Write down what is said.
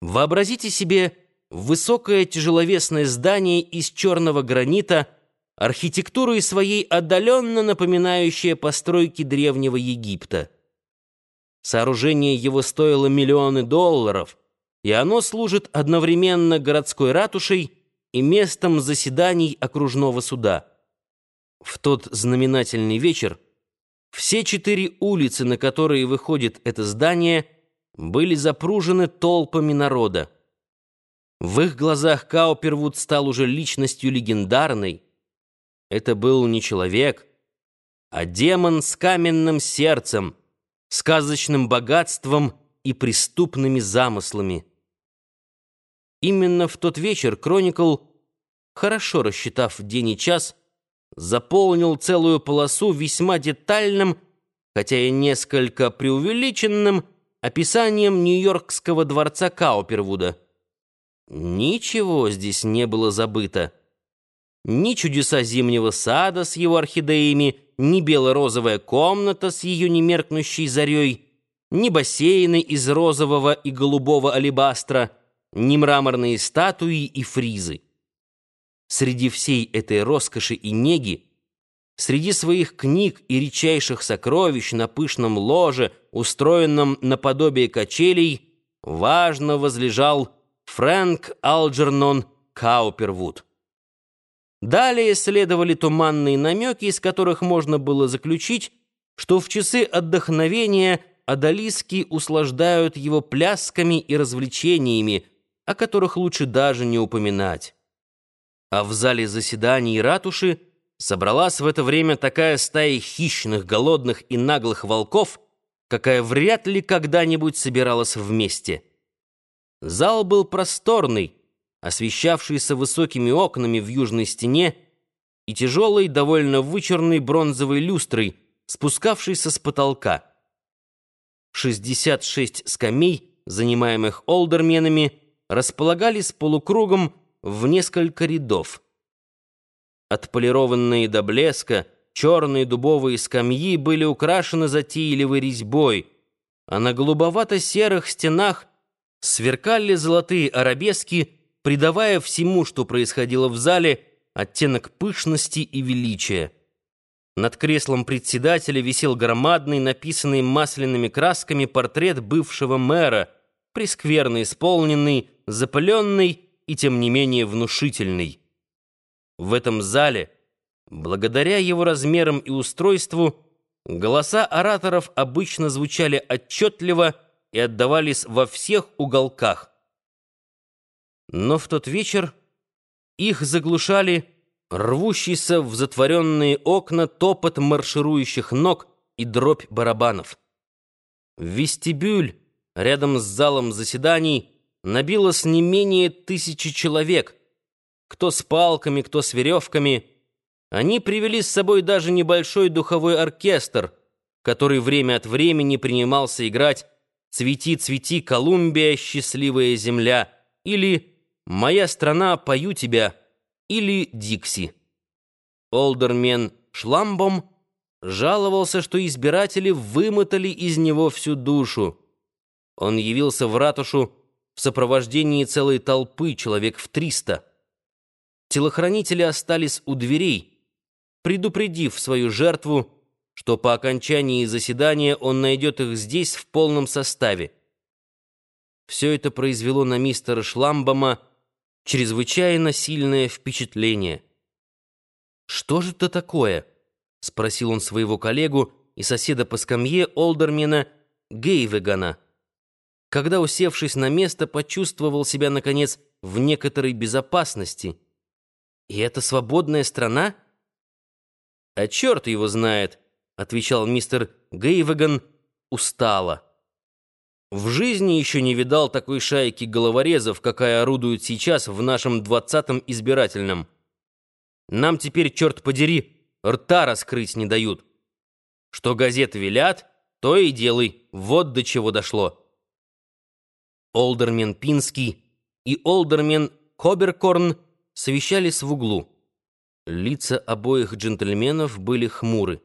Вообразите себе высокое тяжеловесное здание из черного гранита, архитектурой своей отдаленно напоминающее постройки древнего Египта. Сооружение его стоило миллионы долларов, и оно служит одновременно городской ратушей и местом заседаний окружного суда. В тот знаменательный вечер все четыре улицы, на которые выходит это здание, были запружены толпами народа. В их глазах Каупервуд стал уже личностью легендарной. Это был не человек, а демон с каменным сердцем, сказочным богатством и преступными замыслами. Именно в тот вечер Кроникл, хорошо рассчитав день и час, заполнил целую полосу весьма детальным, хотя и несколько преувеличенным, описанием Нью-Йоркского дворца Каупервуда. Ничего здесь не было забыто. Ни чудеса зимнего сада с его орхидеями, ни бело-розовая комната с ее немеркнущей зарей, ни бассейны из розового и голубого алебастра, ни мраморные статуи и фризы. Среди всей этой роскоши и неги, среди своих книг и редчайших сокровищ на пышном ложе, устроенном наподобие качелей, важно возлежал Фрэнк Алджернон Каупервуд. Далее следовали туманные намеки, из которых можно было заключить, что в часы отдохновения одолиски услаждают его плясками и развлечениями, о которых лучше даже не упоминать. А в зале заседаний ратуши собралась в это время такая стая хищных, голодных и наглых волков, какая вряд ли когда-нибудь собиралась вместе. Зал был просторный, освещавшийся высокими окнами в южной стене и тяжелой, довольно вычурной бронзовой люстрой, спускавшейся с потолка. 66 скамей, занимаемых олдерменами, располагались полукругом в несколько рядов. Отполированные до блеска, черные дубовые скамьи были украшены затейливой резьбой, а на голубовато-серых стенах сверкали золотые арабески, придавая всему, что происходило в зале, оттенок пышности и величия. Над креслом председателя висел громадный, написанный масляными красками портрет бывшего мэра, прескверно исполненный, запыленный и тем не менее внушительный. В этом зале, благодаря его размерам и устройству, голоса ораторов обычно звучали отчетливо и отдавались во всех уголках. Но в тот вечер их заглушали рвущийся в затворенные окна топот марширующих ног и дробь барабанов. Вестибюль, рядом с залом заседаний, набилось не менее тысячи человек. Кто с палками, кто с веревками. Они привели с собой даже небольшой духовой оркестр, который время от времени принимался играть «Цвети, цвети, Колумбия, счастливая земля» или «Моя страна, пою тебя» или «Дикси». Олдермен Шламбом жаловался, что избиратели вымотали из него всю душу. Он явился в ратушу в сопровождении целой толпы, человек в триста. Телохранители остались у дверей, предупредив свою жертву, что по окончании заседания он найдет их здесь в полном составе. Все это произвело на мистера Шламбома чрезвычайно сильное впечатление. «Что же это такое?» — спросил он своего коллегу и соседа по скамье Олдермена Гейвегана когда, усевшись на место, почувствовал себя, наконец, в некоторой безопасности. И это свободная страна? А черт его знает, отвечал мистер Гейвеган устало. В жизни еще не видал такой шайки головорезов, какая орудует сейчас в нашем двадцатом избирательном. Нам теперь, черт подери, рта раскрыть не дают. Что газеты велят, то и делай. Вот до чего дошло. Олдермен Пинский и Олдермен Коберкорн совещались в углу. Лица обоих джентльменов были хмуры.